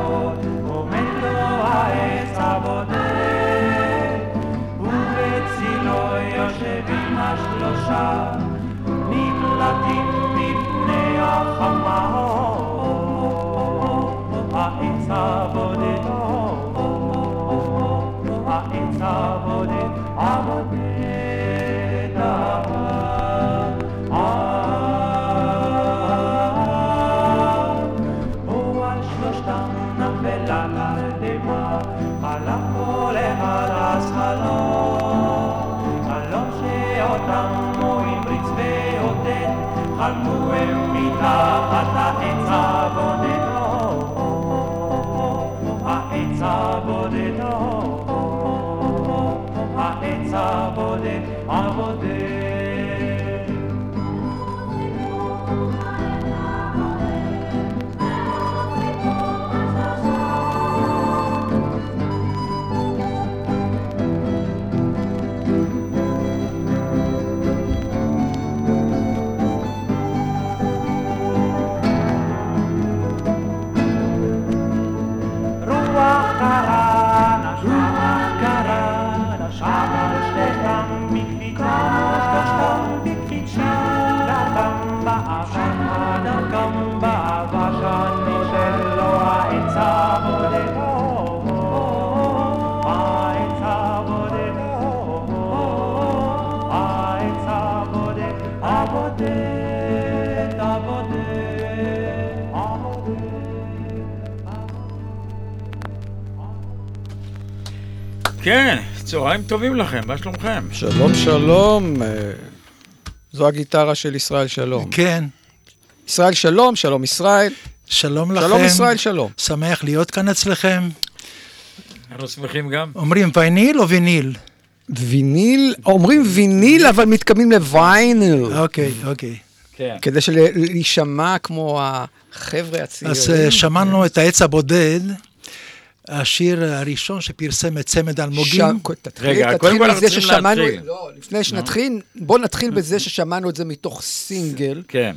וגבעות, עומד לו כן, צהריים טובים לכם, מה שלומכם? שלום, שלום. אה, זו הגיטרה של ישראל שלום. כן, ישראל שלום, שלום ישראל. שלום לכם. שלום ישראל שלום. שמח להיות כאן אצלכם. אנחנו שמחים גם. אומרים ויניל או ויניל? ויניל, אומרים ויניל, אבל מתכוונים לוויינל. אוקיי, אוקיי. כן. כדי שלהישמע כמו החבר'ה הצעירים. אז אה, שמענו את העץ הבודד, השיר הראשון שפרסם את צמד אלמוגים. שם- תתחיל- רגע, תתחיל קודם כל אנחנו צריכים ששמענו- להתחיל. לא, לפני שנתחיל, בוא נתחיל בזה ששמענו את זה מתוך סינגל. כן,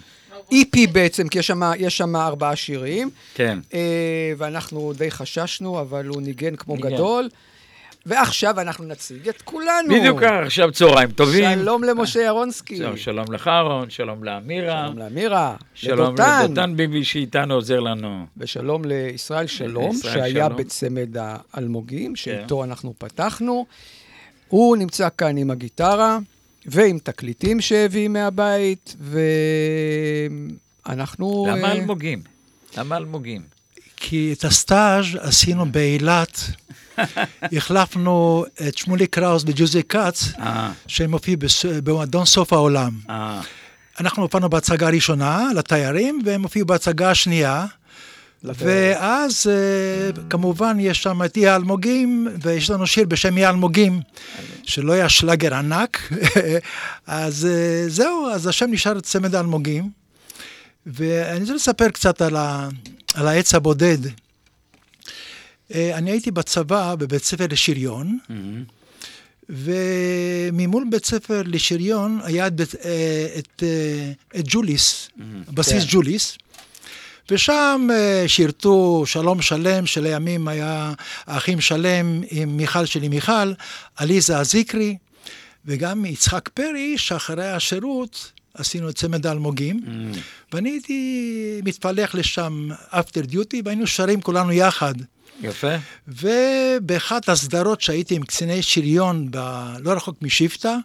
EP בעצם, כי יש שם- יש שם ארבעה שירים. כן. אה, ואנחנו די חששנו, אבל הוא ניגן כמו ניגן. גדול. ועכשיו אנחנו נציג את כולנו. בדיוק ככה, עכשיו צהריים טובים. שלום למשה ירונסקי. שלום, שלום לך אהרון, שלום לאמירה. שלום לאמירה. שלום לדותן. לדותן ביבי שאיתנו עוזר לנו. ושלום לישראל שלום, ישראל שהיה שלום. בצמד האלמוגים, שאיתו אנחנו פתחנו. הוא נמצא כאן עם הגיטרה ועם תקליטים שהביא מהבית, ואנחנו... למה אה, אלמוגים? למה אלמוגים? כי את הסטאז' עשינו באילת. החלפנו את שמולי קראוס וג'וזי כץ, אה, שהם הופיעו במועדון סוף העולם. אה, אנחנו הופענו בהצגה הראשונה לתיירים, והם הופיעו בהצגה השנייה, ואז אה, כמובן יש שם את אי האלמוגים, ויש לנו שיר בשם אי האלמוגים, שלא היה שלאגר ענק, אז זהו, אז השם נשאר צמד האלמוגים. ואני רוצה לספר קצת על, ה, על העץ הבודד. אה, אני הייתי בצבא בבית ספר לשריון, וממול בית ספר לשריון היה את, אה, את, אה, את ג'וליס, בסיס כן. ג'וליס. ושם שירתו שלום שלם, שלימים היה האחים שלם עם מיכל שלי מיכל, עליזה הזיקרי, וגם יצחק פרי, שאחרי השירות עשינו את צמד האלמוגים, ואני הייתי מתפלח לשם אפטר דיוטי, והיינו שרים כולנו יחד. יפה. ובאחת הסדרות שהייתי עם קציני שריון, ב... לא רחוק משבטה,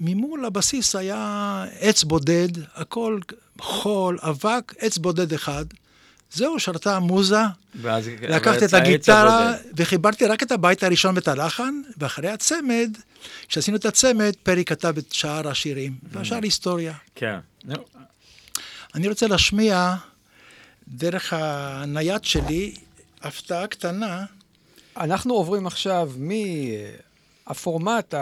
וממול הבסיס היה עץ בודד, הכל חול, אבק, עץ בודד אחד. זהו, שרתה המוזה, ואז לקחתי את הגיטרה. וחיברתי רק את הבית הראשון ואת הלחן, ואחרי הצמד, כשעשינו את הצמד, פרי כתב את שאר השירים, והשאר היסטוריה. כן. אני רוצה להשמיע דרך הנייד שלי הפתעה קטנה. אנחנו עוברים עכשיו מהפורמט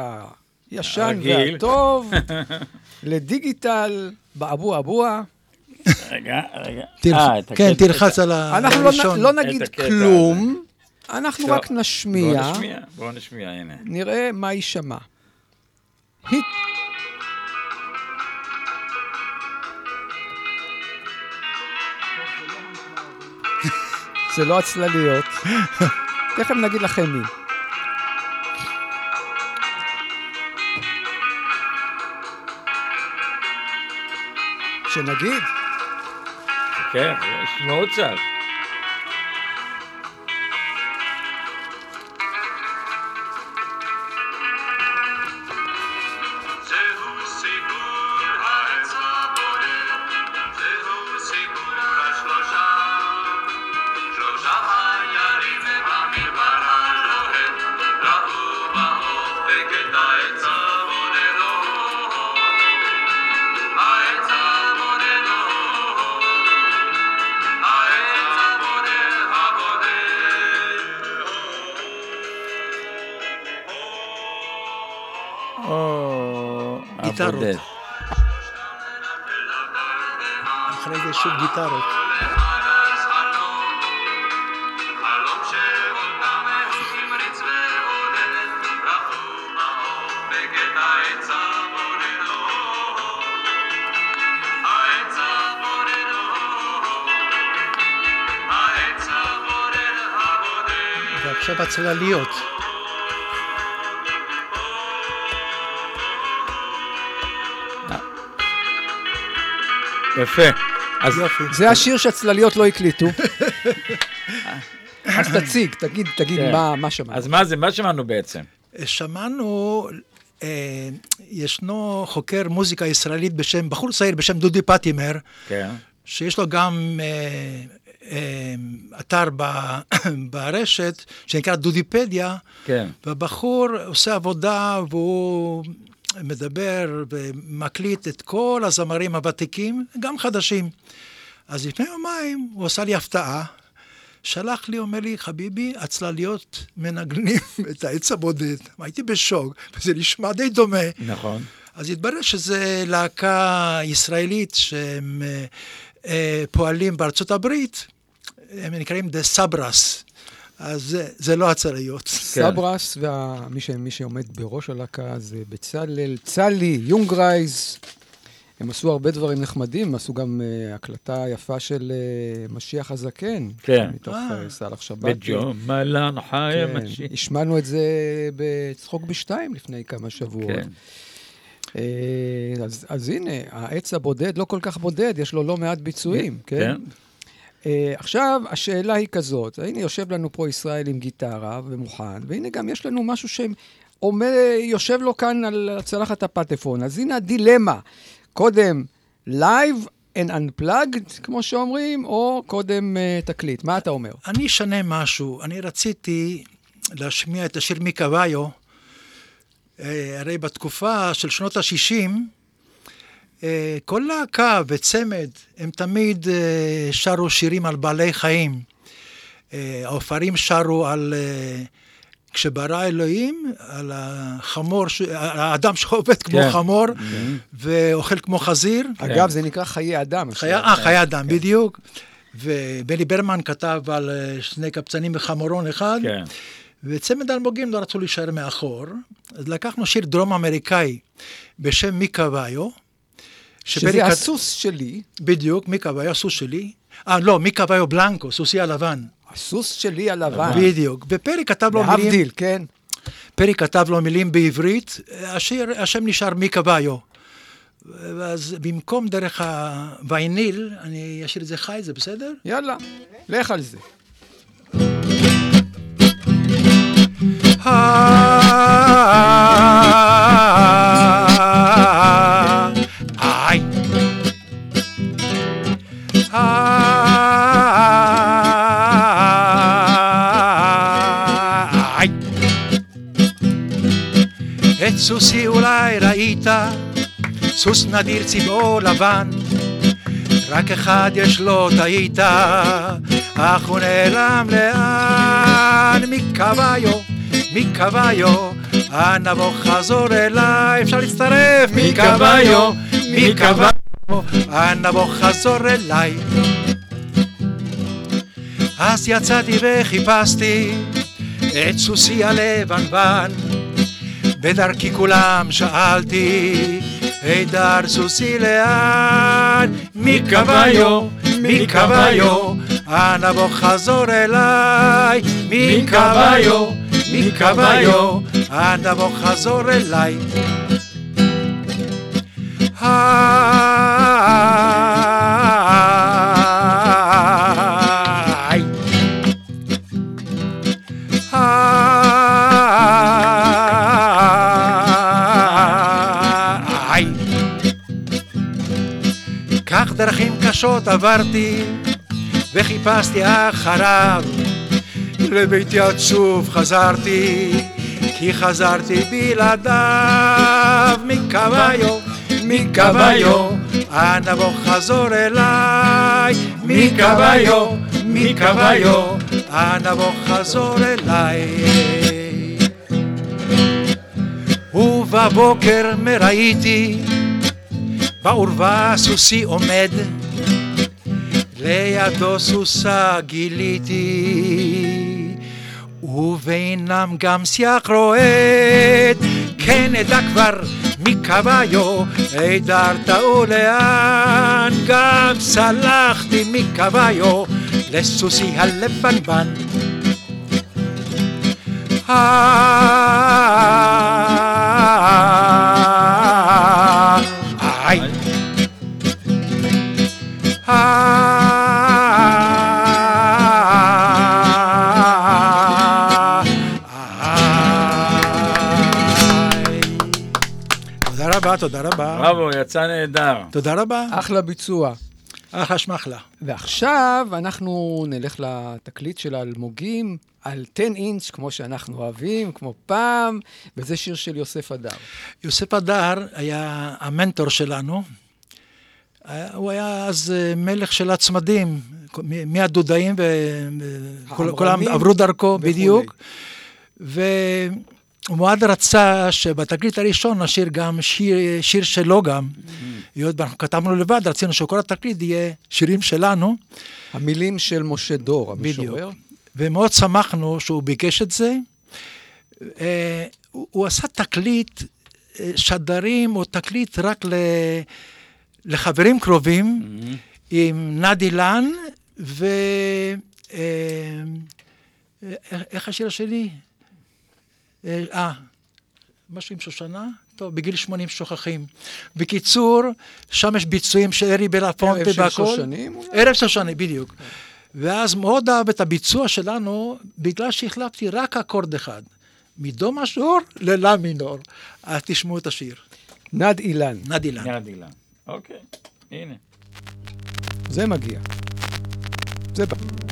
הישן הרגיל. והטוב לדיגיטל באבו אבוה. רגע, רגע. תלח... אה, כן, תלחץ על אנחנו לא, הראשון. לא נגיד כלום, אנחנו טוב, רק נשמיע, בואו נשמיע, בואו נשמיע, הנה. נראה מה יישמע. זה לא הצלליות. תכף נגיד לכם מי. שנגיד, כן, שמעו קצת. זהו ועכשיו הצלליות. יפה. אז יופי. זה השיר שהצלליות לא הקליטו. אז תציג, תגיד, תגיד כן. מה, מה שמעת. אז מה זה, מה שמענו בעצם? שמענו, אה, ישנו חוקר מוזיקה ישראלית בשם, בחור צעיר בשם דודי פטימר, כן. שיש לו גם אה, אתר ב, ברשת שנקרא דודיפדיה, כן. והבחור עושה עבודה והוא מדבר ומקליט את כל הזמרים הוותיקים, גם חדשים. אז לפני יומיים הוא עשה לי הפתעה, שלח לי, אומר לי, חביבי, הצלליות מנגנים את העץ הבודד. הייתי בשוק, וזה נשמע די דומה. נכון. אז התברר שזה להקה ישראלית שהם אה, אה, פועלים בארצות הברית, הם נקראים The Sabras, אז זה, זה לא הצלליות. סברס, ומי שעומד בראש הלהקה זה בצלאל, צלי, יונגרייז. הם עשו הרבה דברים נחמדים, עשו גם uh, הקלטה יפה של uh, משיח הזקן. כן. מתוך אה. uh, סאלח שבתי. בג'ומלן חי כן, המשיח. השמענו את זה בצחוק בשתיים לפני כמה שבועות. כן. אה, אז, אז הנה, העץ הבודד לא כל כך בודד, יש לו לא מעט ביצועים, כן? כן. אה, עכשיו, השאלה היא כזאת, הנה יושב לנו פה ישראל עם גיטרה ומוכן, והנה גם יש לנו משהו שעומד, יושב לו כאן על צלחת הפטפון, אז הנה הדילמה, קודם live and unplugged, כמו שאומרים, או קודם אה, תקליט, מה אתה אומר? אני אשנה משהו, אני רציתי להשמיע את השיר מיקה ויו, אה, הרי בתקופה של שנות ה-60, אה, כל להקה וצמד, הם תמיד אה, שרו שירים על בעלי חיים. אה, העופרים שרו על... אה, כשברא אלוהים, על החמור, ש- האדם שעובד כמו כן. חמור ואוכל כמו חזיר. אגב, זה נקרא חיי אדם. אה, חיי אדם, בדיוק. ובני ברמן כתב על אה, שני קבצנים וחמורון אחד, כן. וצמד אלמוגים לא רצו להישאר מאחור, אז לקחנו שיר דרום אמריקאי בשם מיקה ואיו. שזה הסוס שלי, בדיוק, מיקה ואיו, הסוס שלי. אה, לא, מיקה ואיו בלנקו, סוסי הלבן. הסוס שלי הלבן. בדיוק. ופרי כתב לו מילים, להבדיל, כן. פרי כתב לו מילים בעברית, השיר, השם נשאר מיקה ואיו. אז במקום דרך הווייניל, אני אשאיר את זה חי, זה בסדר? יאללה, לך על זה. סוסי אולי ראית, סוס נדיר צבעו לבן, רק אחד יש לו טעית, אך הוא נעלם לאן מקוויו, מקוויו, אנא בוא חזור אליי, אפשר להצטרף, מקוויו, מקוויו, אנא בוא חזור אליי. אז יצאתי וחיפשתי את סוסי הלבנבן, בדרכי כולם שאלתי, הידר סוסי לאן? מי קוויו? מי קוויו? אנא בוא חזור אליי. מי קוויו? מי קוויו? אנא בוא חזור אליי. היי. קשות עברתי וחיפשתי אחריו. לביתי עצוב חזרתי כי חזרתי בלעדיו. מקוויו מקוויו אנא בוא חזור אליי. מקוויו מקוויו אנא בוא חזור אליי. ובבוקר מראיתי בעורווה סוסי עומד לידו סוסה גיליתי ובינם גם שיח רועד כן אדע כבר מקוויו הידרת ולאן גם סלחתי מקוויו לסוסי הלבנבן איי. בראבו, יצא נהדר. תודה רבה. אחלה ביצוע. אחלה שמחלה. ועכשיו אנחנו נלך לתקליט של האלמוגים על 10 אינץ', כמו שאנחנו אוהבים, כמו פעם, וזה שיר של יוסף הדר. יוסף הדר היה המנטור שלנו. הוא היה אז אה, מלך של הצמדים, מהדודאים וכולם עברו דרכו, וכולי. בדיוק. והוא מאוד רצה שבתקליט הראשון נשאיר גם שיר, שיר שלו גם. היות ואנחנו כתבנו לבד, רצינו שכל התקליט יהיה שירים שלנו. המילים של משה דור, בדיוק. המשורר. ומאוד שמחנו שהוא ביקש את זה. אה, הוא, הוא עשה תקליט אה, שדרים או תקליט רק ל, לחברים קרובים, עם נדי לן, ו... אה, איך השיר השני? אה, אה, משהו עם שושנה? טוב, בגיל 80 שוכחים. בקיצור, שם יש ביצועים של ארי בלפונטה ערב של והכל. שושנים אולי? ערב שושנים, בדיוק. ואז מאוד אהב את הביצוע שלנו, בגלל שהחלפתי רק אקורד אחד. מדו משור ללה מינור. אז תשמעו את השיר. נד אילן, נדי לן. יד אילן. אוקיי, הנה. זה מגיע. זה בא.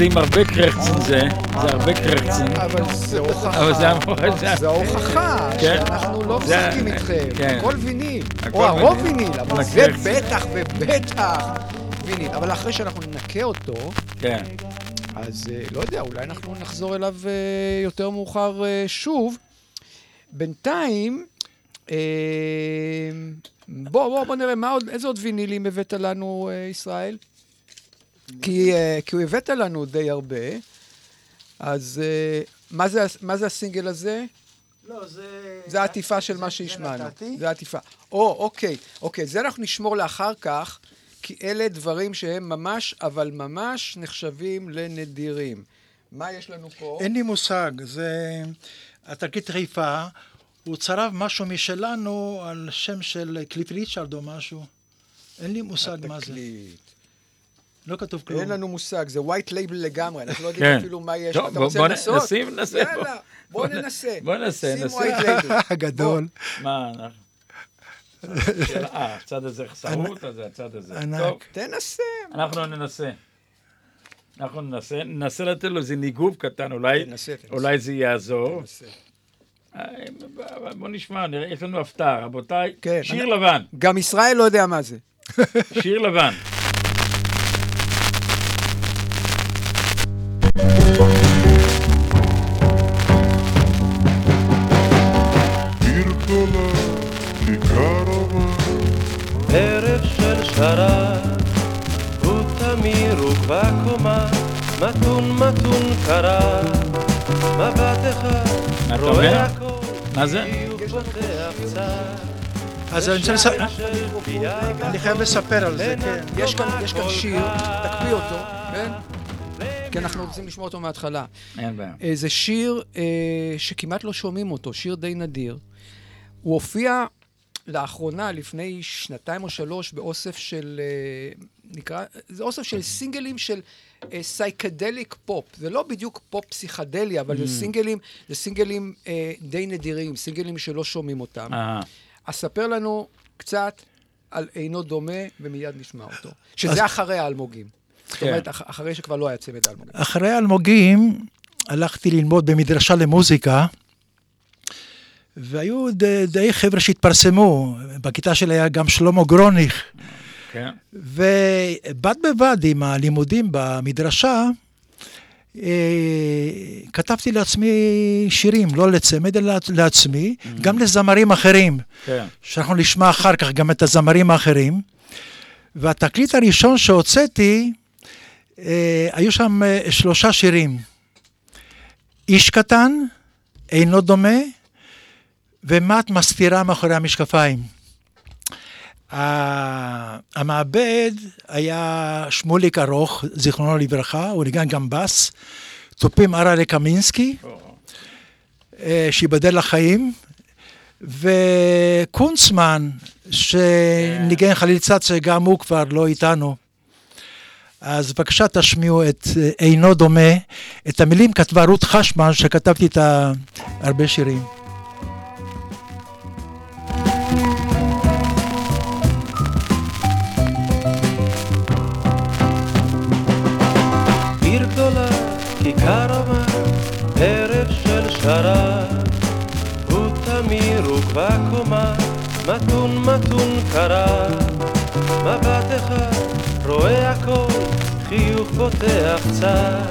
זה עם הרבה קרחצן זה, זה הרבה קרחצן. אבל זה הוכחה. אבל זה ההוכחה כן. שאנחנו לא משחקים איתכם. כן. הכל ויניל. או הרוב ויניל. אבל זה. בטח ובטח ויניל. אבל אחרי שאנחנו ננקה אותו, כן. אז אה, לא יודע, אולי אנחנו נחזור אליו אה, יותר מאוחר אה, שוב. בינתיים, בוא, בוא, בוא נראה, מה עוד, איזה עוד וינילים הבאת לנו, ישראל? כי, אה, כי הוא הבאת לנו די הרבה, אז אה, מה זה, מה זה הסינגל הזה? לא, זה... זה העטיפה של מה שהשמענו. זה העטיפה. או, אוקיי, אוקיי, זה אנחנו נשמור לאחר כך, כי אלה דברים שהם ממש, אבל ממש נחשבים לנדירים. מה יש לנו פה? אין לי מושג, זה... התקליט חיפה, הוא צרב משהו משלנו על שם של קליף ריצ'רד או משהו. אין לי מושג מה זה. התקליט. לא כתוב כלום. אין לנו מושג, זה white label לגמרי, אנחנו לא כן. יודעים אפילו מה יש. טוב, אתה בוא- רוצה לנסות? נשים, ננסה. יאללה, בוא ננסה. בוא ננסה, שים ננסה. white label. גדול. מה, אנחנו... אה, הצד הזה חסרות, אז זה הצד הזה. ענק. טוב, תנסה. אנחנו ננסה. אנחנו ננסה, ננסה לתת לו איזה ניגוב קטן, אולי, תנסה, תנסה. אולי זה יעזור. תנסה. אה, בוא נשמע, נראה, יש לנו הפתעה, רבותיי. כן, שיר אני- לבן, גם ישראל לא יודע מה זה. שיר לבן. עיר גדולה, כיכר אבל, ערב של שרת, הוא תמיר ובקומה, מתון מתון קרה, מבט אחד, מה זה? קצת, אז אני רוצה לספר... אני חייב לספר על זה, כן. יש כאן שיר, תקפיא אותו, כן? כי אנחנו רוצים לשמוע אותו מההתחלה. אין בעיה. אה, זה שיר אה, שכמעט לא שומעים אותו, שיר די נדיר. הוא הופיע לאחרונה, לפני שנתיים או שלוש, באוסף של, אה, נקרא, זה אוסף של סינגלים של אה, psychedelic pop. זה לא בדיוק פופ פסיכדלי, אבל זה סינגלים, זה סינגלים אה, די נדירים, סינגלים שלא שומעים אותם. אה, אז ספר לנו קצת על אינו דומה, ומיד נשמע אותו. שזה אחרי האלמוגים. זאת כן. אומרת, אח- אחרי שכבר לא היה צמד האלמוגים. אחרי אלמוגים הלכתי ללמוד במדרשה למוזיקה, והיו די, די חבר'ה שהתפרסמו. בכיתה שלי היה גם שלמה גרוניך. כן. ובד בבד עם הלימודים במדרשה, אה, כתבתי לעצמי שירים, לא לצמד, אלא לעצמי, גם לזמרים אחרים, כן. שאנחנו נשמע אחר כך גם את הזמרים האחרים. והתקליט הראשון שהוצאתי, היו שם אה, שלושה שירים. איש קטן, אינו דומה, ומה את מסתירה מאחורי המשקפיים. המעבד היה שמוליק ארוך, זיכרונו לברכה, הוא ניגן גם בס, תופים ארלה קמינסקי, אה, שייבדל לחיים, וקונצמן, שניגן חלילצת שגם הוא כבר לא איתנו. אז בבקשה תשמיעו את אה, אינו דומה. את המילים כתבה רות חשמן, שכתבתי איתה הרבה שירים. מתון מתון קרה, מבט אחד, רואה הכל, פותח קצת,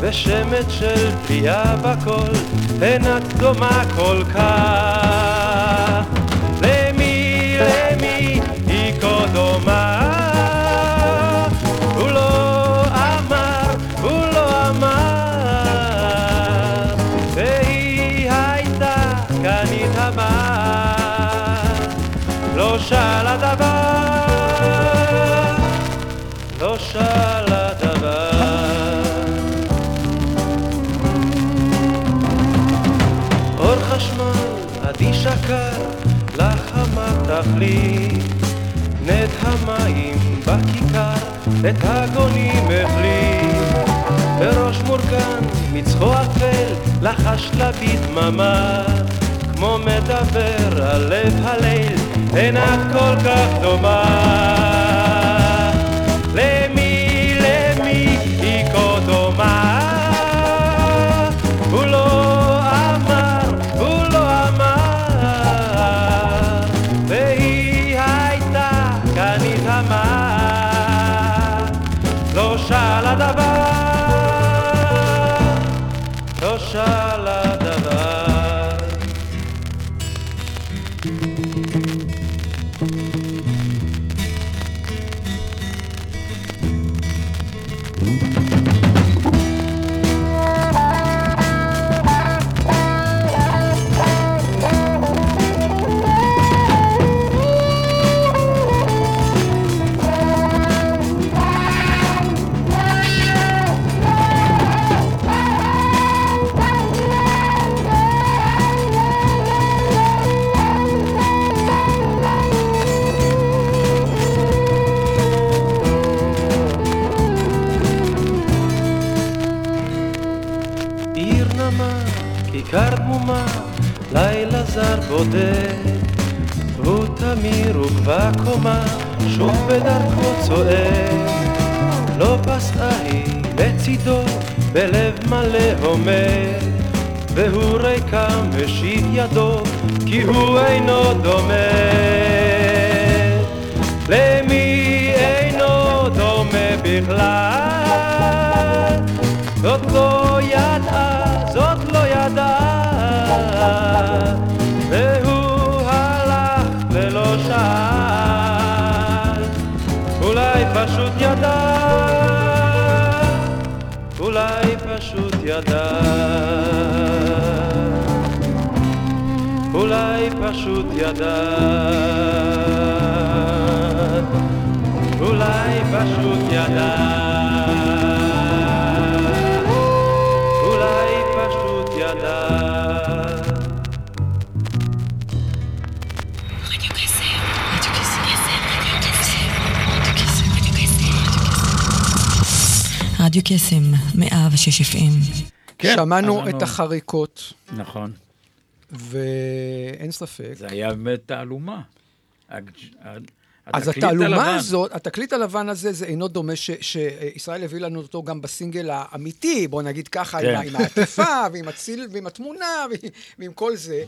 ושמץ של פליאה בקול, אין את דומה כל כך. למי, למי, היא כה דומה? את הגונים החליט. בראש מורכן, מצחו אפל, לחש לה בדממה. כמו מדבר על לב הליל, את כל כך דומה. זר בודד. הוא תמיר וגבה קומה, שוב בדרכו צועד. לא פסעה היא לצידו, בלב מלא הומר. והוא ריקם משיב ידו, כי הוא אינו דומה. למי אינו דומה בכלל? זאת לא ידעה, זאת לא ידעה, ידע, אולי פשוט ידע, אולי פשוט ידע. אולי פשוט ידע. רדיו קסם, 106 FM. כן, שמענו את אנחנו- החריקות, נכון. ואין ספק. זה היה באמת תעלומה. אז התעלומה הלבן. הזאת, התקליט הלבן הזה, זה אינו דומה ש- שישראל הביא לנו אותו גם בסינגל האמיתי, בוא נגיד ככה, כן. עם עם העטיפה, ועם הציל, ועם התמונה, ועם- ועם כל זה.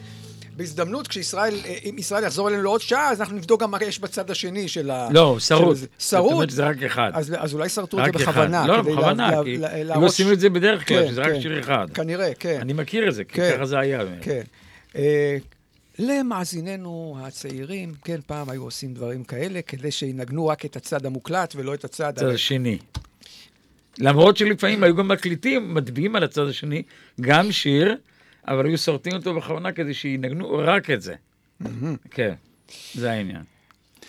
בהזדמנות, כשישראל, אה, אם ישראל יחזור אלינו לעוד שעה, אז אנחנו נבדוק גם מה יש בצד השני של ה... לא, שרוט. זה. זאת? אומרת שזה רק אחד. אז, אז אולי שרטו את רק זה. בכוונה. לא, כדי בכוונה, לה- כי לה- הם להראות עושים את זה בדרך כלל, כן, שזה רק כן. שיר אחד. כנראה, כן. אני מכיר את זה, כי כן. ככה זה היה. כן. אה, למאזיננו הצעירים, כן, פעם היו עושים דברים כאלה, כדי שינגנו רק את הצד המוקלט ולא את הצד... הצד השני. למרות שלפעמים היו גם מקליטים, מצביעים על הצד השני, גם שיר, אבל היו שורטים אותו בכוונה כדי שינגנו רק את זה. כן, זה העניין.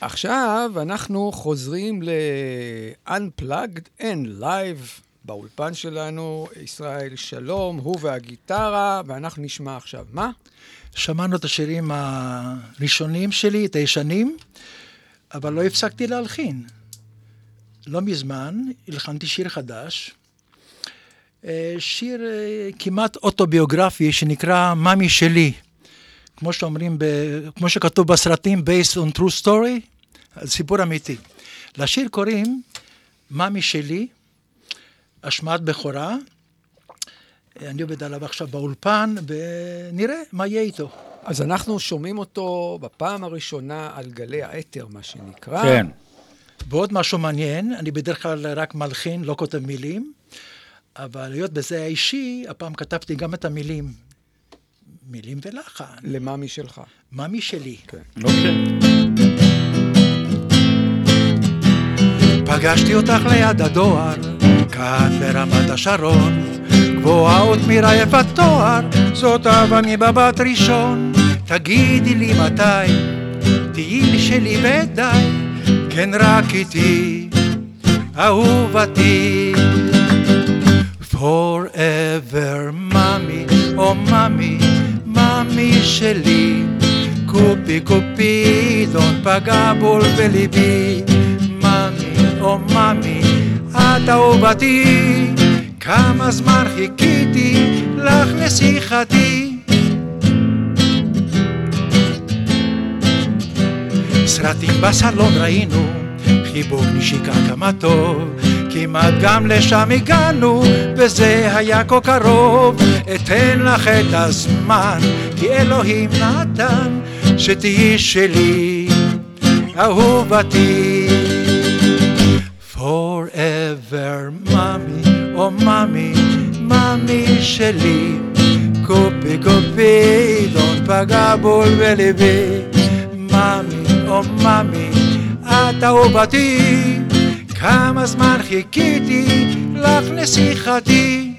עכשיו אנחנו חוזרים ל-Unplugged and Live באולפן שלנו, ישראל שלום, הוא והגיטרה, ואנחנו נשמע עכשיו מה? שמענו את השירים הראשונים שלי, את הישנים, אבל לא הפסקתי להלחין. לא מזמן הלחנתי שיר חדש, שיר אה, כמעט אוטוביוגרפי שנקרא "מאמי שלי". כמו שאומרים, ב, כמו שכתוב בסרטים, based on true story, סיפור אמיתי. לשיר קוראים "מאמי שלי", השמעת בכורה. אני עובד עליו עכשיו באולפן, ונראה מה יהיה איתו. אז אנחנו שומעים אותו בפעם הראשונה על גלי האתר, מה שנקרא. כן. ועוד משהו מעניין, אני בדרך כלל רק מלחין, לא כותב מילים, אבל היות בזה היה אישי, הפעם כתבתי גם את המילים. מילים ולחן. למאמי שלך. מאמי שלי. כן. אוקיי. פגשתי אותך ליד הדואר, כאן ברמת השרון. גבוהה ותמירה יפת תואר, זאת אהבה מבבת ראשון. תגידי לי מתי, תהיי לי שלי ודי, כן רק איתי. אהובתי. Forever, ממי, או ממי, ממי שלי. קופי קופידון פגע בול בליבי. ממי, או ממי, את אהובתי. כמה זמן חיכיתי לך נסיכתי. סרטים בסלון ראינו, חיבוק נשיקה כמה טוב, כמעט גם לשם הגענו, וזה היה כה קרוב. אתן לך את הזמן, כי אלוהים נתן, שתהיי שלי, אהובתי. forever, ממי, או ממי, ממי שלי, קופי קופי, דון פגע בול בליבי. ממי, או ממי, את אהובתי, כמה זמן חיכיתי לך נסיכתי.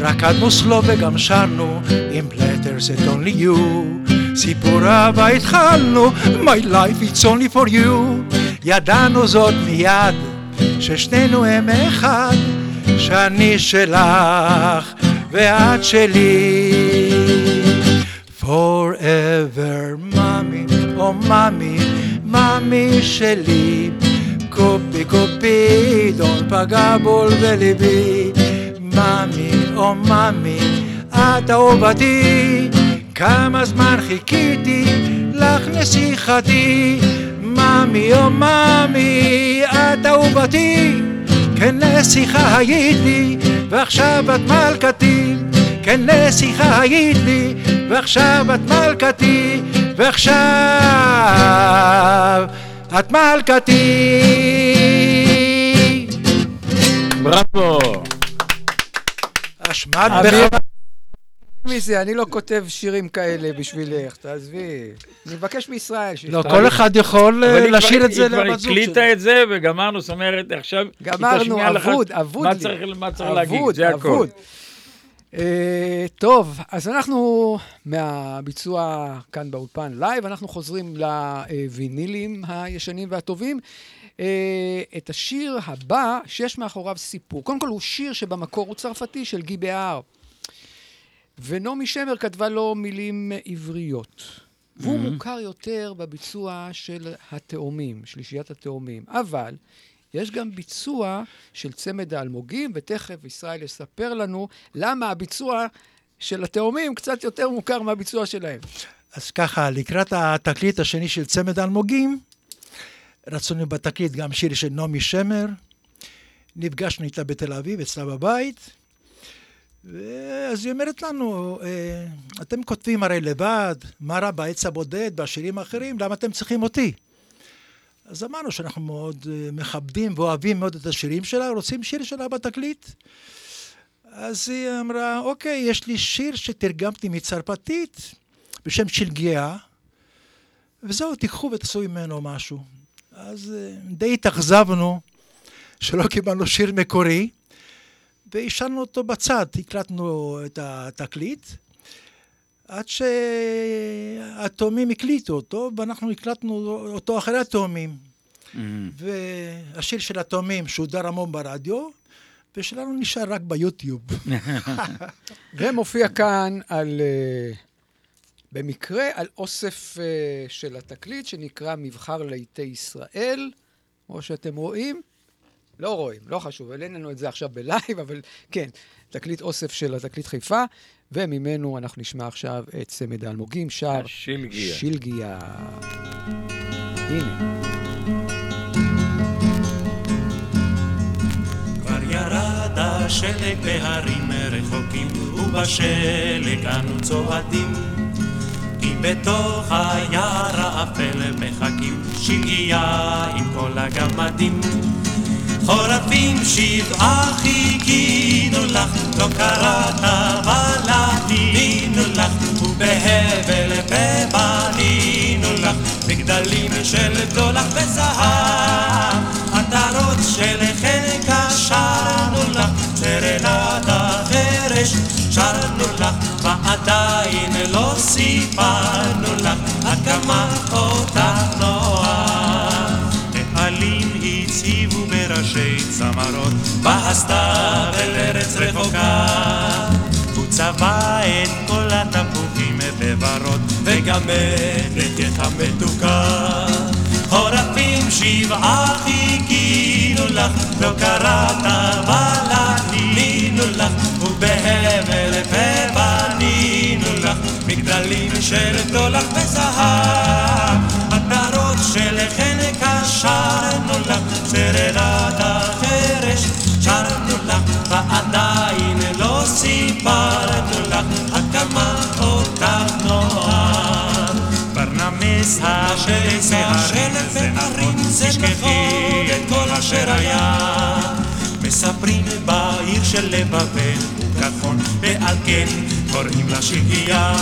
רקדנו סלו וגם שרנו עם פלטרס את only you. סיפור אהבה התחלנו My life it's only for you. ידענו זאת מיד ששנינו הם אחד שאני שלך ואת שלי. Forever ממי או ממי ממי שלי. קופי קופי דון פגע בול בליבי. ממי או ממי את אהובתי. כמה זמן חיכיתי לך נסיכתי ממי או ממי את אהובתי. כן נסיכה היית לי ועכשיו את מלכתי. כן נסיכה היית לי ועכשיו את מלכתי ועכשיו את מלכתי בראבו. אשמת אביר, בכורה מזה, אני לא כותב שירים כאלה בשבילך, תעזבי. אני מבקש מישראל לא, שיכתוב. כל אחד יכול אה, היא לשיר כבר- את זה היא כבר לבת זוג שלו. הקליטה את זה וגמרנו, זאת אומרת, עכשיו היא תשמיע לך אבוד, אבוד מה לי. צריך- מה צריך להגיד, זה הכל. אה, טוב, אז אנחנו מהביצוע כאן באולפן live, אנחנו חוזרים לווינילים הישנים והטובים. אה, את השיר הבא, שיש מאחוריו סיפור. קודם כל, הוא שיר שבמקור הוא צרפתי של גי בהר. ונעמי שמר כתבה לו מילים עבריות. והוא מוכר יותר בביצוע של התאומים, שלישיית התאומים. אבל יש גם ביצוע של צמד האלמוגים, ותכף ישראל יספר לנו למה הביצוע של התאומים קצת יותר מוכר מהביצוע שלהם. אז ככה, לקראת התקליט השני של צמד אלמוגים, רצינו בתקליט גם שיר של נעמי שמר, נפגשנו איתה בתל אביב, אצלה בבית, ואז היא אומרת לנו, אה, אתם כותבים הרי לבד, מה רע בעץ הבודד, בשירים האחרים, למה אתם צריכים אותי? אז אמרנו שאנחנו מאוד אה, מכבדים ואוהבים מאוד את השירים שלה, רוצים שיר שלה בתקליט. אז היא אמרה, אוקיי, יש לי שיר שתרגמתי מצרפתית בשם שלגיה, וזהו, תיקחו ותעשו ממנו משהו. אז אה, די התאכזבנו שלא קיבלנו שיר מקורי, והשארנו אותו בצד, הקלטנו את התקליט, עד שהתאומים הקליטו אותו, ואנחנו הקלטנו אותו אחרי התאומים. והשיר של התאומים שודר המון ברדיו, ושלנו נשאר רק ביוטיוב. ומופיע כאן על, אה, במקרה, על אוסף אה, של התקליט שנקרא מבחר ליטי ישראל, כמו שאתם רואים. לא רואים, לא חשוב, לנו את זה עכשיו בלייב, אבל כן, תקליט אוסף של התקליט חיפה, וממנו אנחנו נשמע עכשיו את צמד האלמוגים, שר השילגיה. שילגיה. הנה. כבר ירד השלג בהרים רחוקים, ובשלג אנו צועדים. כי בתוך היער האפל מחכים שלגיה עם כל הגמדים. חורפים שבעה חיכינו לך, לא קראת ולדינו לך, ובהבל פה בנינו לך, מגדלים של בדולח וזהב, עטרות של חלקה שרנו לך, סרנדה חרש שרנו לך, ועדיין לא סיפרנו לך, עד כמה אותך נורא ביערות, בהסתיו אל ארץ רחוקה. הוא צבע את כל התפוחים בוורוד, וגמדת את המתוקה. חורפים שבעה חיכינו לך, לא קראת ולענינו לך, ובהבל פה בנינו לך, מגדלים של בדולח וזהב. עטרות של חנק שרנו לך, סרנדה חרש שרנו לך, ועדיין לא סיפרנו לך, עד כמה אותך נאהב. ברנמס השלג בהרים זה תשכחי את כל אשר היה. מספרים בעיר של לבבל וכחון, ועל כן קוראים לה שהייה.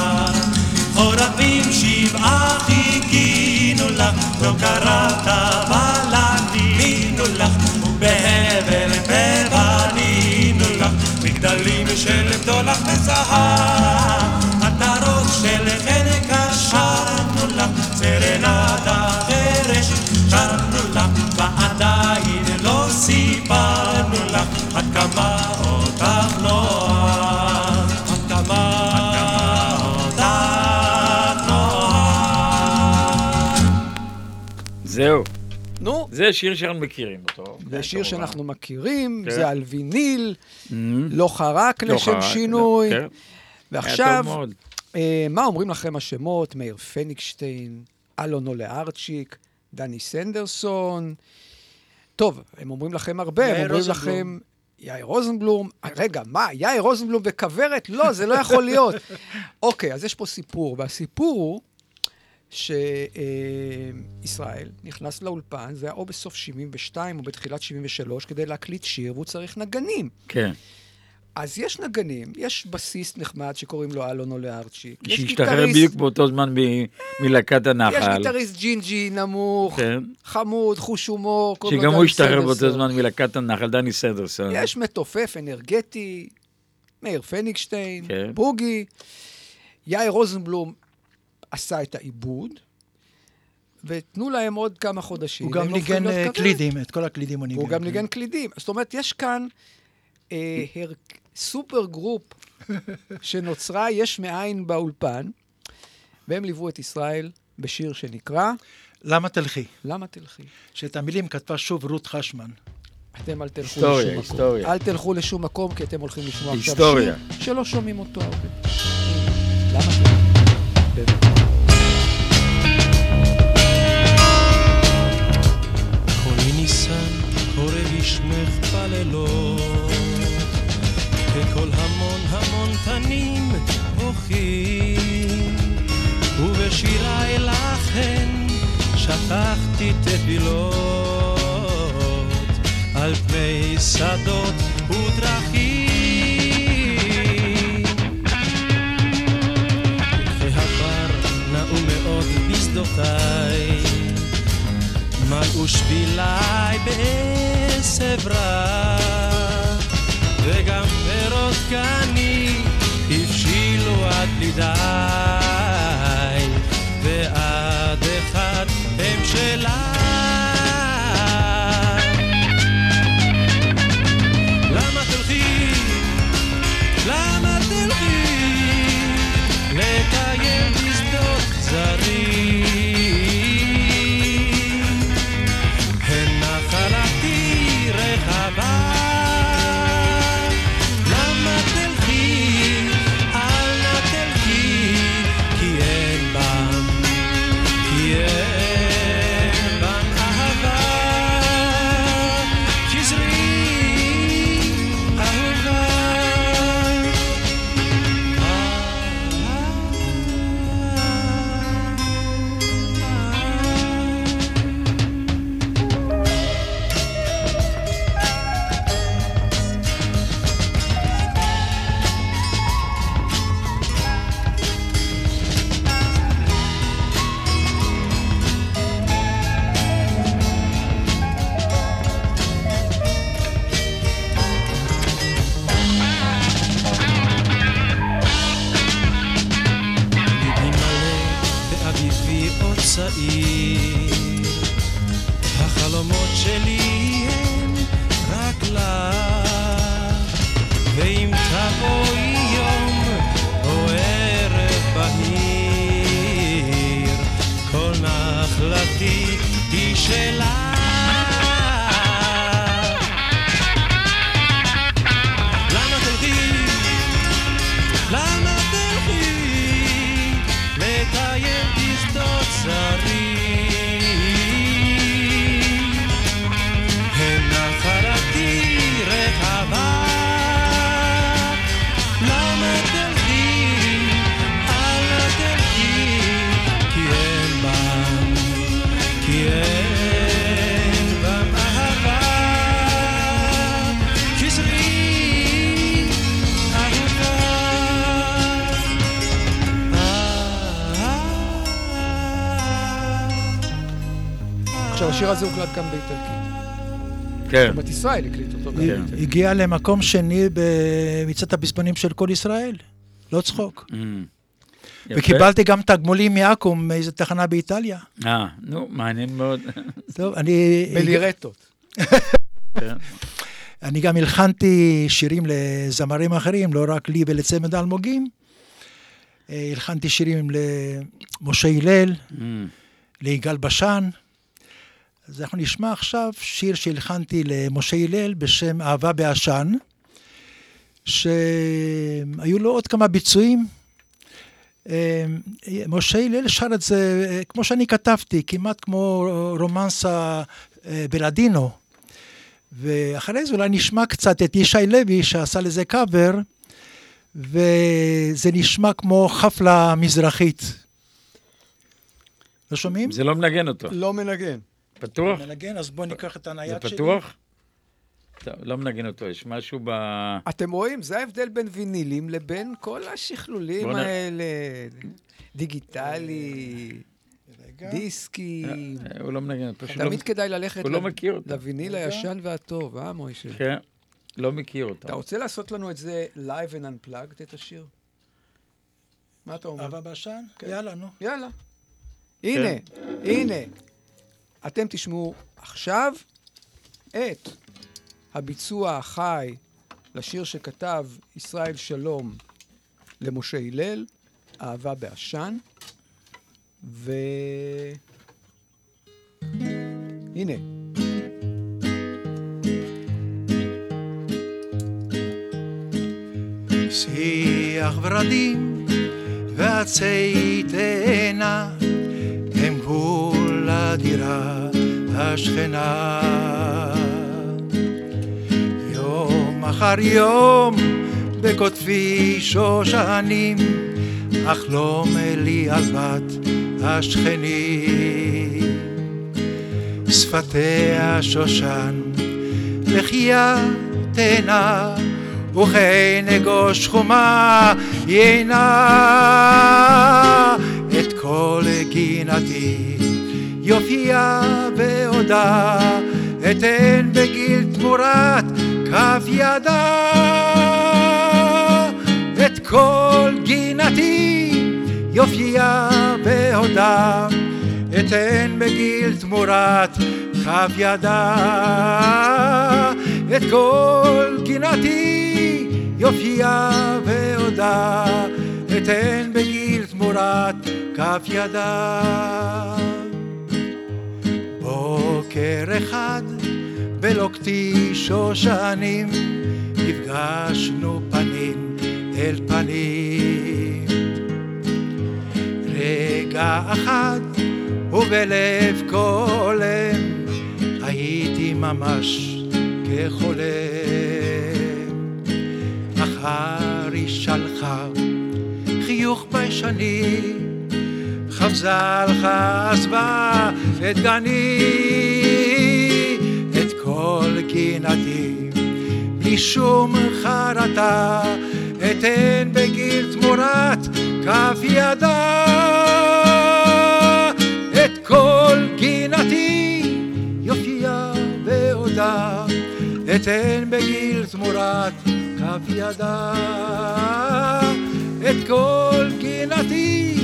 חורפים שבעה חיכינו לך, לא קראת ולענינו של בדולח וזהב, עטרות של חנק שרנו לך, סרנדה חרש שרנו לך, ועדיין לא סיפרנו לך, עד כמה אותך נאהב, עד כמה אותך נאהב. זהו. זה שיר שאנחנו מכירים אותו. זה שיר כמובן. שאנחנו מכירים, כן. זה על ויניל, Mhm. לא חרק לא לשם חרק, שינוי. כן. ועכשיו. אה, מה אומרים לכם השמות? מאיר פניגשטיין, אלון עולה ארצ'יק, דני סנדרסון. טוב, הם אומרים לכם הרבה, הם אומרים רוזנבלום. לכם... יאיר רוזנבלום, רגע, מה, יאיר רוזנבלום בכוורת? לא, זה לא יכול להיות. אוקיי, אז יש פה סיפור, והסיפור הוא שישראל נכנס לאולפן, זה היה או בסוף 72 או בתחילת 73, כדי להקליט שיר, והוא צריך נגנים. כן. אז יש נגנים, יש בסיסט נחמד שקוראים לו אלון אולארצ'יק. יש שהשתחרר גיטריסט- בדיוק באותו זמן מ- מלהקת יש הנחל. גיטריסט ג'ינג'י נמוך, כן. חמוד, חוש הומור, שגם הוא השתחרר באותו. זמן מלהקת הנחל, דני סנדרסון. יש מתופף אנרגטי, מאיר פניגשטיין, כן. בוגי. יאיר רוזנבלום עשה את העיבוד, ותנו להם עוד כמה חודשים. הוא גם ניגן אה. קלידים, את כל הקלידים הוא ניגן. הוא גם ניגן קלידים. זאת אומרת, יש כאן אה, הר... supergroup שנוצרה יש מאין באולפן, והם ליוו את ישראל בשיר שנקרא למה תלכי? "למה תלכי". שאת המילים כתבה שוב רות חשמן. אתם אל תלכו היסטוריה, לשום היסטוריה. מקום. אל תלכו לשום מקום, כי אתם הולכים לשמוע עכשיו היסטוריה. שיר שלא שומעים אותו הרבה. למה תלכי? קורא בשמך בלילות, כקול המון המון תנים בוכים, ובשיריי לכן שטחתי תפילות על פני שדות ודרכים. פרחי הבר נעו מאוד בשדותיי מלאו שביליי בעשב רב, וגם פירות גני הבשילו עד בלי שלה. הוקלט גם באיטלקית. כן. בת ישראל הקליט אותו גם כן. באיטלקית. הגיע למקום שני במצעד הפזמונים של כל ישראל. לא צחוק. Mm. וקיבלתי גם תגמולים מאקו"ם מאיזה תחנה באיטליה. אה, נו, מעניין מאוד. טוב, אני... בלירטות. אני גם הלחנתי שירים לזמרים אחרים, לא רק לי ולצמד האלמוגים. אה, הלחנתי שירים למשה הלל, Mm. ליגאל בשן. אז אנחנו נשמע עכשיו שיר שהלחנתי למשה הלל בשם אהבה בעשן, שהיו לו עוד כמה ביצועים. אה, משה הלל שר את זה אה, כמו שאני כתבתי, כמעט כמו רומנסה בלדינו. ואחרי זה אולי נשמע קצת את ישי לוי שעשה לזה קאבר, וזה נשמע כמו חפלה מזרחית. לא שומעים? זה לא מנגן אותו. לא מנגן. פתוח? מנגן, אז בואו ניקח את זה הנייד שלי. פתוח? טוב, לא מנגן אותו, יש משהו ב... אתם רואים? זה ההבדל בין וינילים לבין כל השכלולים בוא נ- האלה. דיגיטלי, רגע. דיסקים. אה, הוא לא מנגן, פשוט לא... תמיד כדאי ללכת לא. לוויניל. הישן והטוב, אה, מוישה? כן, לא מכיר אותו. אתה רוצה לעשות לנו את זה live and unplugged, את השיר? מה אתה אומר? אהבה בעשן? כן. יאללה, נו. יאללה. הנה, הנה. אתם תשמעו עכשיו את הביצוע החי לשיר שכתב ישראל שלום למשה הלל, אהבה בעשן, ו... הנה. שיח ורדים ועצי תאנה הם גבול הדירה השכנה. יום אחר יום בקוטפי שושנים אחלום אלי על בת השכנים. שפתיה שושן לחייה תאנה וכן אגוש חומה יינה את כל גינתי יופייה ועודה אתן בגיל תמורת כף ידה. את כל גינתי יופייה והודה אתן בגיל תמורת כף ידה. את כל גינתי יופייה והודה אתן בגיל תמורת כף ידה בוקר אחד בלוקתי שושנים נפגשנו פנים אל פנים. רגע אחד ובלב כולם הייתי ממש כחולם. אחר היא שלחה חיוך ביישני חפזה לך עזבה את גני. את כל גינתי בלי שום חרטה אתן בגיל תמורת כף ידה. את כל גינתי יופייה ועודה אתן בגיל תמורת כף ידה. את כל גינתי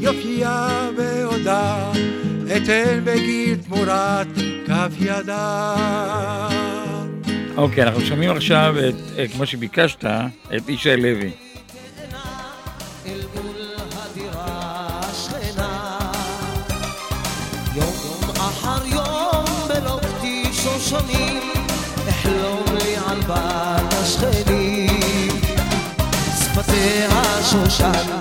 יופייה ועודה אתן בגיל תמורת כף ידה אוקיי, אנחנו שומעים עכשיו, את, אה, כמו שביקשת, את ישי לוי. שושנים, אחלום לי על בת השכנים. שפתיה שושן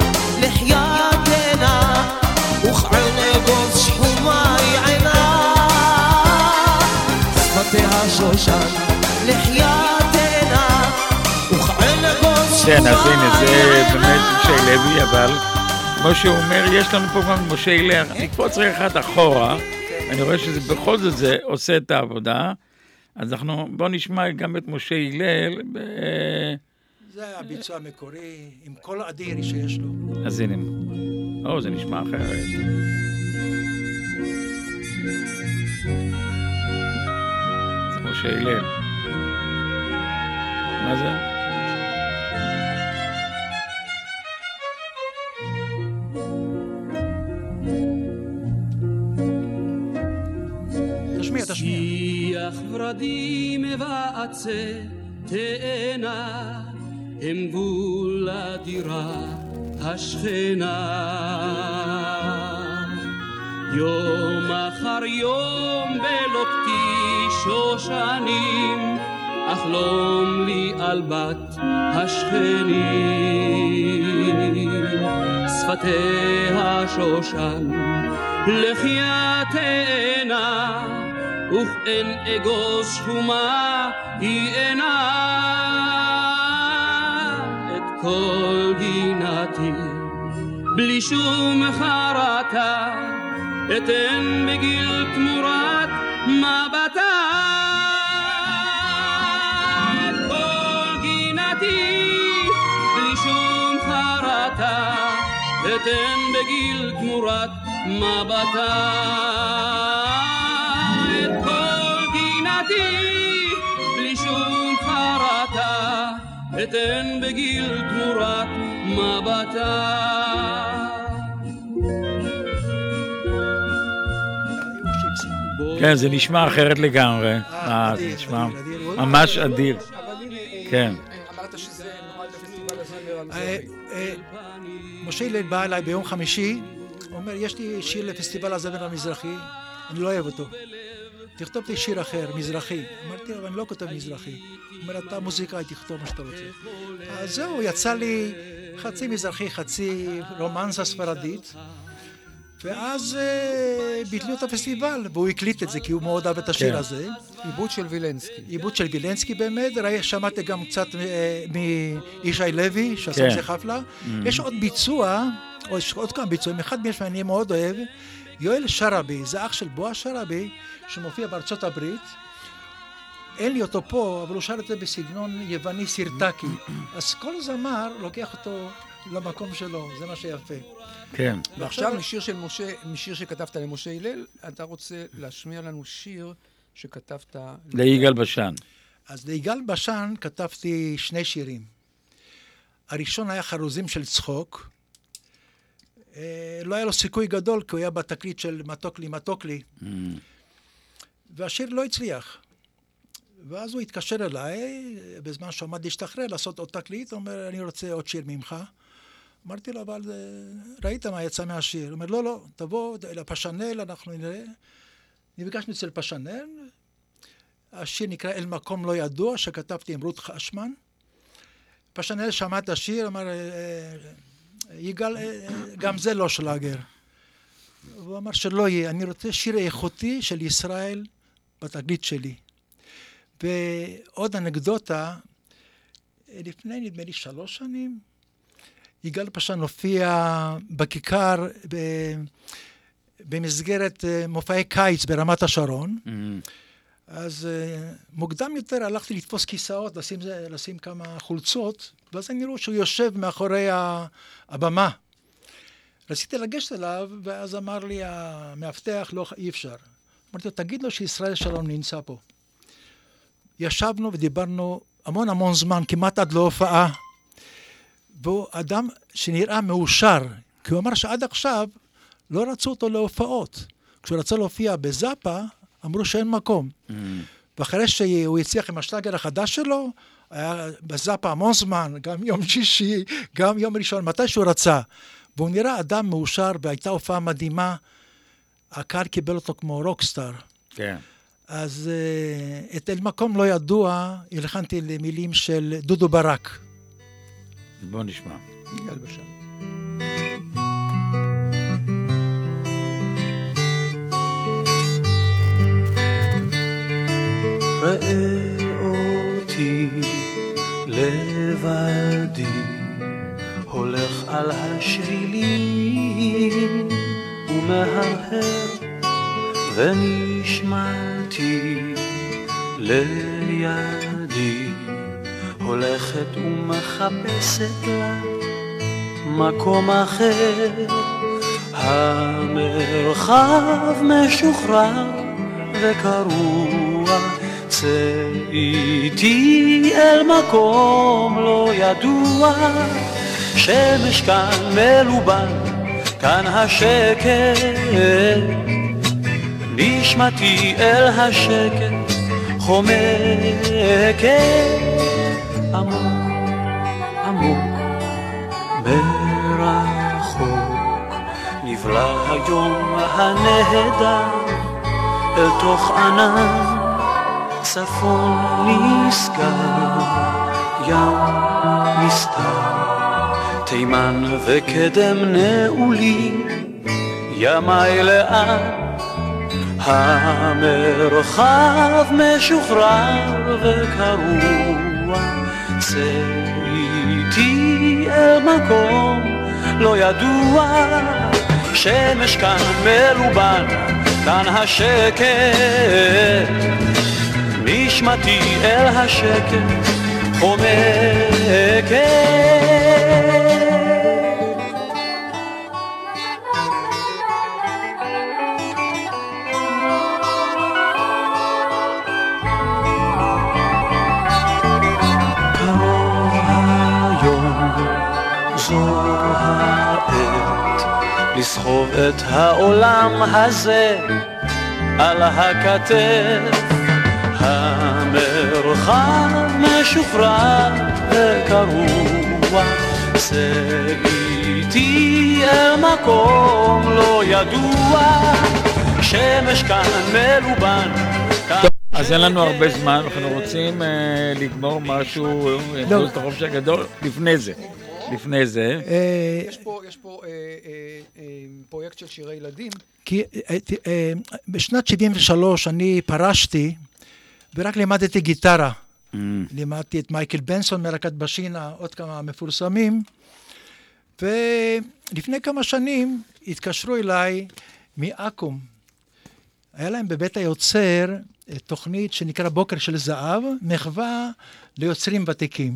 שפתיה שושן לחייתנה, וכענב עוז כן, אז הנה, זה באמת עינה. משה לוי, אבל כמו שהוא אומר, יש לנו פה גם משה הילר. אני אקפוץ רגע אחד אחורה, אני רואה שזה בכל זאת זה עושה את העבודה. אז אנחנו, בואו נשמע גם את משה הלל. ב... זה הביצוע המקורי, עם קול אדיר שיש לו. אז הנה, או, זה נשמע אחרת. משה הלל. מה זה? תשמיע, תשמיע. שיח ורדים ועצי תאנה הם גבול הדירה השכנה. יום אחר יום בלוקתי שושנים אחלום לי על בת השכנים. שפתיה שושן לחייתנה וכאין אגוז שחומה היא אינה את כל גינתי בלי שום חרטה אתן בגיל תמורת מבטה את כל גינתי בלי שום חרטה אתן בגיל תמורת מבטה את כל גינתי בלי שום חרטה אתן בגיל תמורת מבטה כן, זה נשמע אחרת לגמרי. אה, זה אדיר, נשמע. ממש אדיר. כן. אמרת שזה נועד לפסטיבל הזמר אה, המזרחי. אה, משה הלל בא אליי ביום חמישי, אומר, יש לי שיר לפסטיבל הזמר המזרחי, אני לא אוהב אותו. תכתוב לי שיר אחר, מזרחי. אמרתי לו, אני לא כותב מזרחי. הוא אומר, אתה מוזיקאי, תכתוב מה שאתה רוצה. אז זהו, יצא לי חצי מזרחי, חצי רומנסה ספרדית. ואז אה, ביטלו את הפסטיבל, והוא הקליט את זה, כי הוא מאוד אהב את השיר כן. הזה. עיבוד של וילנסקי. עיבוד של וילנסקי באמת, ראי- שמעתי גם קצת אה, מישי לוי, שעשה כן. מזה חפלה. Mm. יש עוד ביצוע, או יש עוד כמה ביצועים, אחד מהם שאני מאוד אוהב, יואל שרעבי, זה אח של בועז שרעבי, שמופיע בארצות הברית. אין לי אותו פה, אבל הוא שר את זה בסגנון יווני סירטקי. אז כל זמר לוקח אותו למקום שלו, זה מה שיפה. כן. ועכשיו משיר של משה, משיר שכתבת למשה הלל, אתה רוצה להשמיע לנו שיר שכתבת... ליגאל בשן. אז ליגאל בשן כתבתי שני שירים. הראשון היה חרוזים של צחוק. אה, לא היה לו סיכוי גדול, כי הוא היה בתקליט של מתוק לי, מתוק לי, Mm. והשיר לא הצליח. ואז הוא התקשר אליי, בזמן שהוא עמד להשתחרר, לעשות עוד תקליט, הוא אומר, אני רוצה עוד שיר ממך. אמרתי לו, אבל אה, ראית מה יצא מהשיר? הוא אומר, לא, לא, תבוא לפשנל, אנחנו נראה. נפגשנו אצל פשנל, השיר נקרא אל מקום לא ידוע, שכתבתי עם רות חשמן. פשנל שמע את השיר, אמר, "אה, אה, יגאל, גם זה לא שלאגר. הוא אמר שלא יהיה, אני רוצה שיר איכותי של ישראל בתגלית שלי. ועוד אנקדוטה, לפני נדמה לי שלוש שנים, יגאל פשן הופיע בכיכר ב... במסגרת אה, מופעי קיץ ברמת השרון. Mm. אז אה, מוקדם יותר הלכתי לתפוס כיסאות, לשים, לשים כמה חולצות, ואז אני רואה שהוא יושב מאחורי הבמה. רציתי לגשת אליו, ואז אמר לי המאבטח, לא, אי אפשר. אמרתי לו, תגיד לו שישראל שלום נמצא פה. ישבנו ודיברנו המון המון זמן, כמעט עד להופעה. והוא אדם שנראה מאושר, כי הוא אמר שעד עכשיו לא רצו אותו להופעות. כשהוא רצה להופיע בזאפה, אמרו שאין מקום. Mm. ואחרי שהוא הצליח עם השלאגר החדש שלו, היה בזאפה המון זמן, גם יום שישי, גם יום ראשון, מתי שהוא רצה. והוא נראה אדם מאושר, והייתה הופעה מדהימה. הקהל קיבל אותו כמו רוקסטאר. כן. אז אה, את אל מקום לא ידוע הלחנתי למילים של דודו ברק. בוא נשמע. יגאל בשן. ראה אותי לבדי, הולך על השבילים ומהרהר, ונשמעתי לידי, הולכת ומחפשת לה מקום אחר. המרחב משוחרר וקרוע, צא איתי אל מקום לא ידוע, שמש כאן מלובן, כאן השקט, נשמתי אל השקט חומקת עמוק עמוק מרחוק נבלע היום הנהדר אל תוך ענן צפון נסגר ים נסתר. תימן וקדם נעולים ימי לאן המרחב משוחרר וקרוע, צא איתי אל מקום לא ידוע, שמש כאן מלובן, כאן השקט, נשמתי אל השקט חומקת. את העולם הזה על הכתף. המרחב משוחרר וקרוע, איתי אל מקום לא ידוע, שמש כאן מלובן. אז אין לנו הרבה זמן, אנחנו רוצים אה, לגמור משהו, אה, לא. את החופש הגדול, לפני זה. לפני זה. אה, יש פה אה, אה, אה, פרויקט של שירי ילדים. כי אה, אה, בשנת 73 אני פרשתי ורק לימדתי גיטרה. לימדתי את מייקל בנסון מלהקת בשינה, עוד כמה מפורסמים. ולפני כמה שנים התקשרו אליי מאקו"ם. היה להם בבית היוצר אה, תוכנית שנקרא בוקר של זהב, מחווה ליוצרים ותיקים.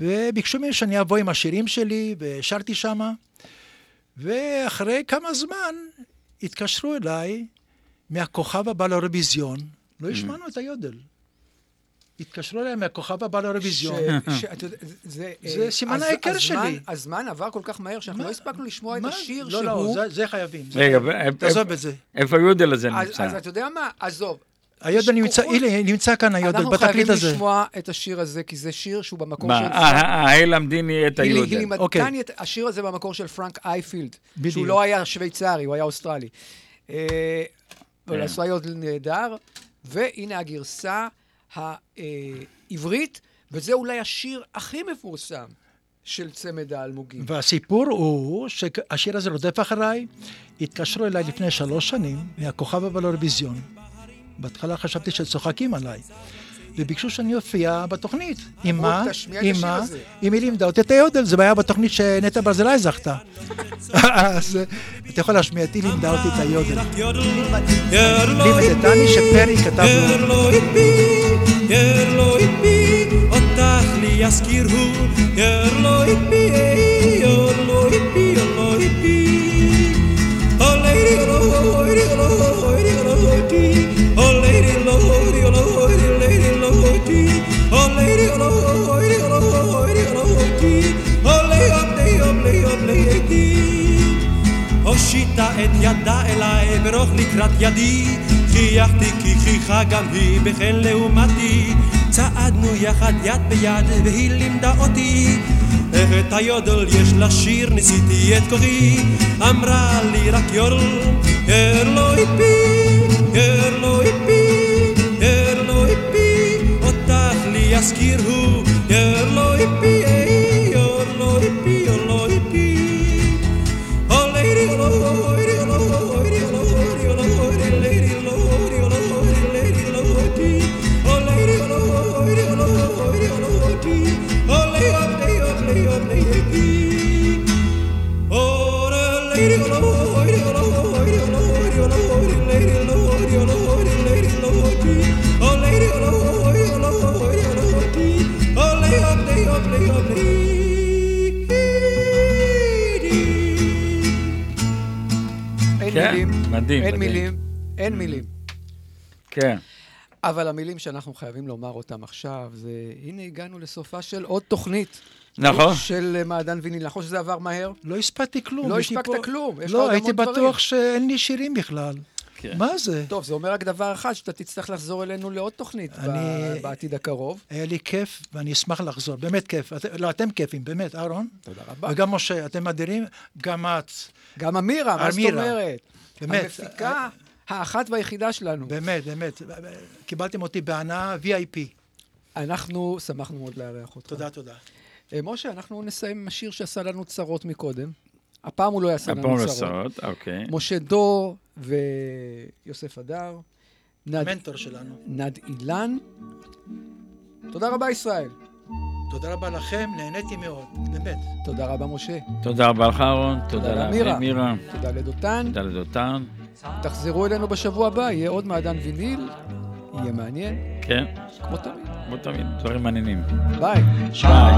וביקשו ממני שאני אבוא עם השירים שלי, ושרתי שמה. ואחרי כמה זמן התקשרו אליי מהכוכב הבא לאירוויזיון, לא השמענו את היודל. התקשרו אליי מהכוכב הבא לאירוויזיון. זה, אה, סימן ההיכר שלי. הזמן עבר כל כך מהר שאנחנו? לא הספקנו לשמוע את? השיר לא, שהוא... לא, זה- זה חייבים. רגע, תעזוב את זה. איפה היודל הזה נמצא? אז אתה יודע מה? עזוב. היודל נמצא, כוחות- הנה, נמצא כאן היודל, אנחנו בתקליט חייבים הזה. לשמוע את השיר הזה, כי זה שיר שהוא במקור מה, של... אה, אה, למדיני את היודל. היא אוקיי. לימדתני את השיר הזה במקור של פרנק אייפילד, שהוא. לא היה שוויצרי, הוא היה אוסטרלי. אה, אבל כן. עשה יודל נהדר, והנה הגרסה העברית, וזה אולי השיר הכי מפורסם של צמד האלמוגים. והסיפור הוא שהשיר הזה רודף אחריי. התקשרו אליי לפני שלוש שנים מהכוכב הבא לאירוויזיון. בהתחלה חשבתי שצוחקים עליי. וביקשו שאני אופיע בתוכנית. עם מה? עם מה? אם היא לימדה אותי את היודל, זה היה בתוכנית שנטע ברזילי זכתה. אז אתה יכול להשמיע את היא לימדה אותי את היודל. לימדתני שפרי כתב לו. אותך לי יזכירו, ירלו איפי, ירלו איפי, ירלו איפי. Oh lady, oh lady, הושיטה את ידה אליי ברוך לקראת ידי. חייכתי כי חייכה גם היא בחן לעומתי. צעדנו יחד יד ביד והיא לימדה אותי. איך את היודל יש לשיר ניסיתי את כוחי. אמרה לי רק יורל ירלו איפי ירלו אותך לי יזכיר הוא ירלו איפי מדהים, אין מדהים. מילים. אין מילים. כן. אבל המילים שאנחנו חייבים לומר אותם עכשיו, זה הנה הגענו לסופה של עוד תוכנית. נכון. של אה, מעדן ויניל. נכון שזה עבר מהר? לא הספקתי כלום. לא הספקת פה- כלום, יש לך לא, הייתי דברים. בטוח שאין לי שירים בכלל. כן. מה זה? טוב, זה אומר רק דבר אחד, שאתה תצטרך לחזור אלינו לעוד תוכנית אני- בעתיד הקרוב. היה לי כיף, ואני אשמח לחזור. באמת כיף. את- לא, אתם כיפים, באמת, אהרון. תודה רבה. וגם משה, אתם אדירים. גם את. גם אמירה, מה זאת. אומרת? באמת. המפיקה האחת והיחידה שלנו. באמת, באמת. קיבלתם אותי בהנאה VIP. אנחנו שמחנו מאוד לארח אותך. תודה, תודה. אה, משה, אנחנו נסיים עם השיר שעשה לנו צרות מקודם. הפעם הוא לא יעשה לנו הפעם צרות. לסעות, אוקיי. משה דור ויוסף הדר. נד- המנטור שלנו. נד אילן. תודה רבה, ישראל. תודה רבה לכם, נהניתי מאוד, באמת. תודה רבה, משה. תודה רבה לך, אהרון. תודה לאמירה. לאמירה. תודה לדותן. תודה לדותן. תחזרו אלינו בשבוע הבא, יהיה עוד מעדן ויניל. יהיה מעניין, כן, כמו תמיד. כמו תמיד, דברים מעניינים. ביי. ביי.